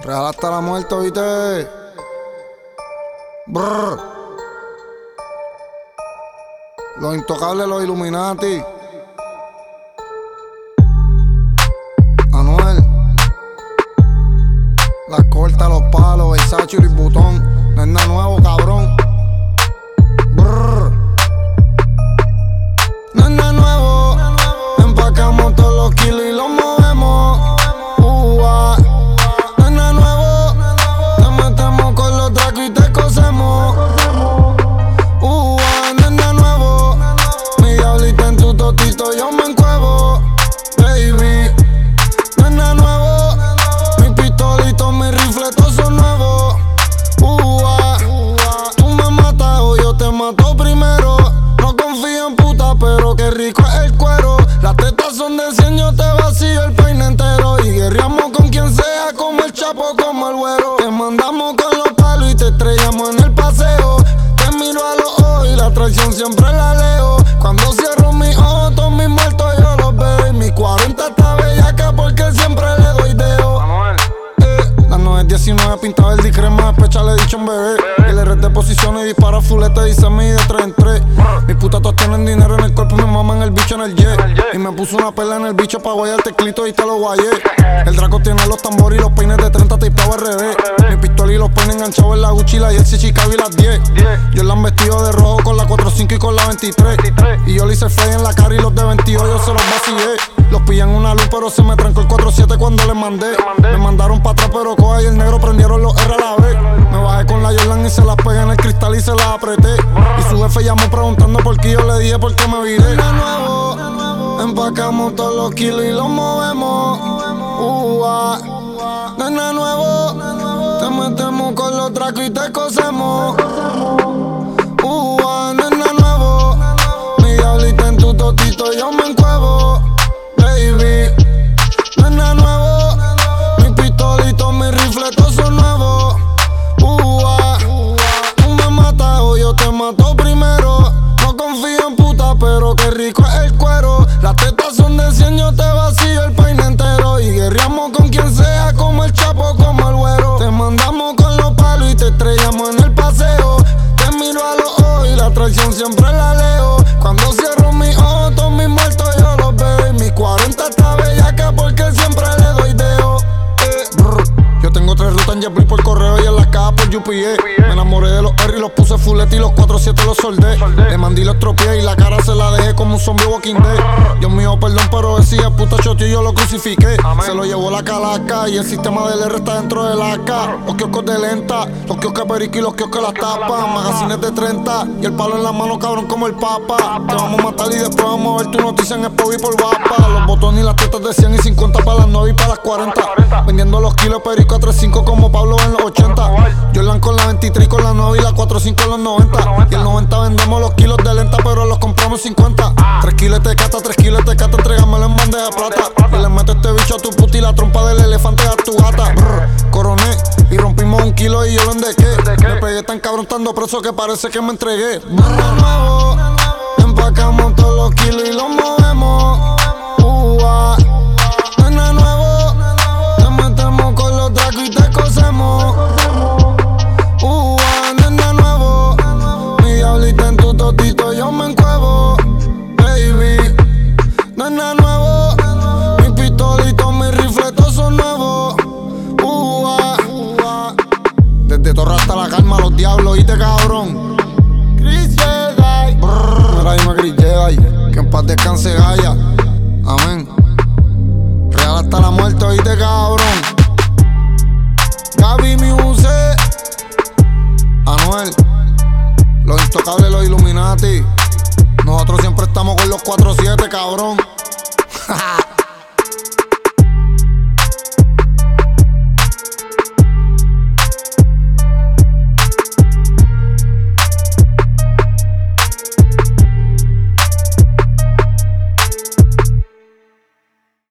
Real hasta la muerte, ¿viste? Brr. Los intocables, los Illuminati. Anuel. Las cortas, los palos, el sacho y el botón. No es nada nuevo, cabrón. No es nada nuevo. Mi diablita en tu totito yo me encuevo. Baby. Nada nuevo. Mi pistolito, mi rifle, todos son nuevos. Ua. Tú me matas o yo te mato primero. No confío en puta, pero qué rico es el cuero. Las tetas son de 100, yo te vacío el peine entero. Y guerreamos con quien sea, como el chapo, como el güero. Te mandamos con y siempre la leo. Cuando cierro mis ojos, todos mis muertos yo los veo. Y mi 40 está bellaca porque siempre le doy deo. Eh, la 919 pinta verde y crema, despecha le he dicho un bebé. El RT de posiciones y dispara fulete, dice mi de 3 en 3. Mis putas todas tienen dinero en el cuerpo, mi mamá en el bicho en el jet. Y me puso una perla en el bicho pa' guayar el teclito y te lo guayé. El Draco tiene los tambores y los peines de 30 tapeados al revés. Mi pistola y los peines enganchados en la Gucci, la Jersey, Chicago y las 10. Yo la han vestido de rojo con la 45 y con la 23. Y yo le hice fey en la cara y los de 28 yo se los vacillé. Los pillan una luz, pero se me trancó el 47 cuando les mandé. Me mandaron pa' atrás, pero coja y el negro prendieron los R a la vez. Me bajé con la Jordan y se las pegué en el cristal y se las apreté. Y su jefe llamó preguntando por qué yo le dije por qué me viré. De nuevo, empacamos todos los kilos y los movemos. No es nada nuevo, te metemos con los tracos y te cosemos. Primero. No confío en puta, pero qué rico es el cuero. Las tetas son de 100, yo te vacío el peine entero. Y guerreamos con quien sea, como el chapo, como el güero. Te mandamos con los palos y te estrellamos en el paseo. Te miro a los ojos y la traición siempre la leo. Cuando cierro mis ojos, todos mis muertos yo los veo. Y mi 40 está bellaca porque siempre le doy deo. Eh. Yo tengo tres rutas en JetBlue por correo y en las cajas por UPA. Enamoré de los R y los puse fulete y los 4-7 los soldé. Le mandé y los tropié y la cara se la dejé como un zombie walking dead. Dios mío, perdón, pero decía puta chote y yo lo crucifiqué. Se lo llevó la calaca y el sistema del R está dentro de la AK. Los kioscos de lenta, los kioscos perico y los kioscos las tapas. Magazines de 30 y el palo en la mano, cabrón, como el papa. Te vamos a matar y después vamos a ver tu noticia en y por guapa. Los botones y las tetas de 100 y 50 para las 9 y para las 40. Vendiendo los kilos perico a 3.5 como Pablo en los 9 y la 4.5 en los 90. Y el 90 vendemos los kilos de lenta, pero los compramos 50. 3 kilos de cata, 3 kilos de cata, entrégamelo en bandeja de plata. Y le meto este bicho a tu puta y la trompa del elefante a tu gata. Brr, coroné y rompimos un kilo y yo lo endequé. Me pegué tan cabrón, estando preso que parece que me entregué. Brr, nuevo, empacamos todos los kilos y los movemos. Descanse Gaia. Amén. Real hasta la muerte, oíste cabrón. Gaby Muse. Anuel. Los intocables, los Illuminati. Nosotros siempre estamos con los 4-7, cabrón.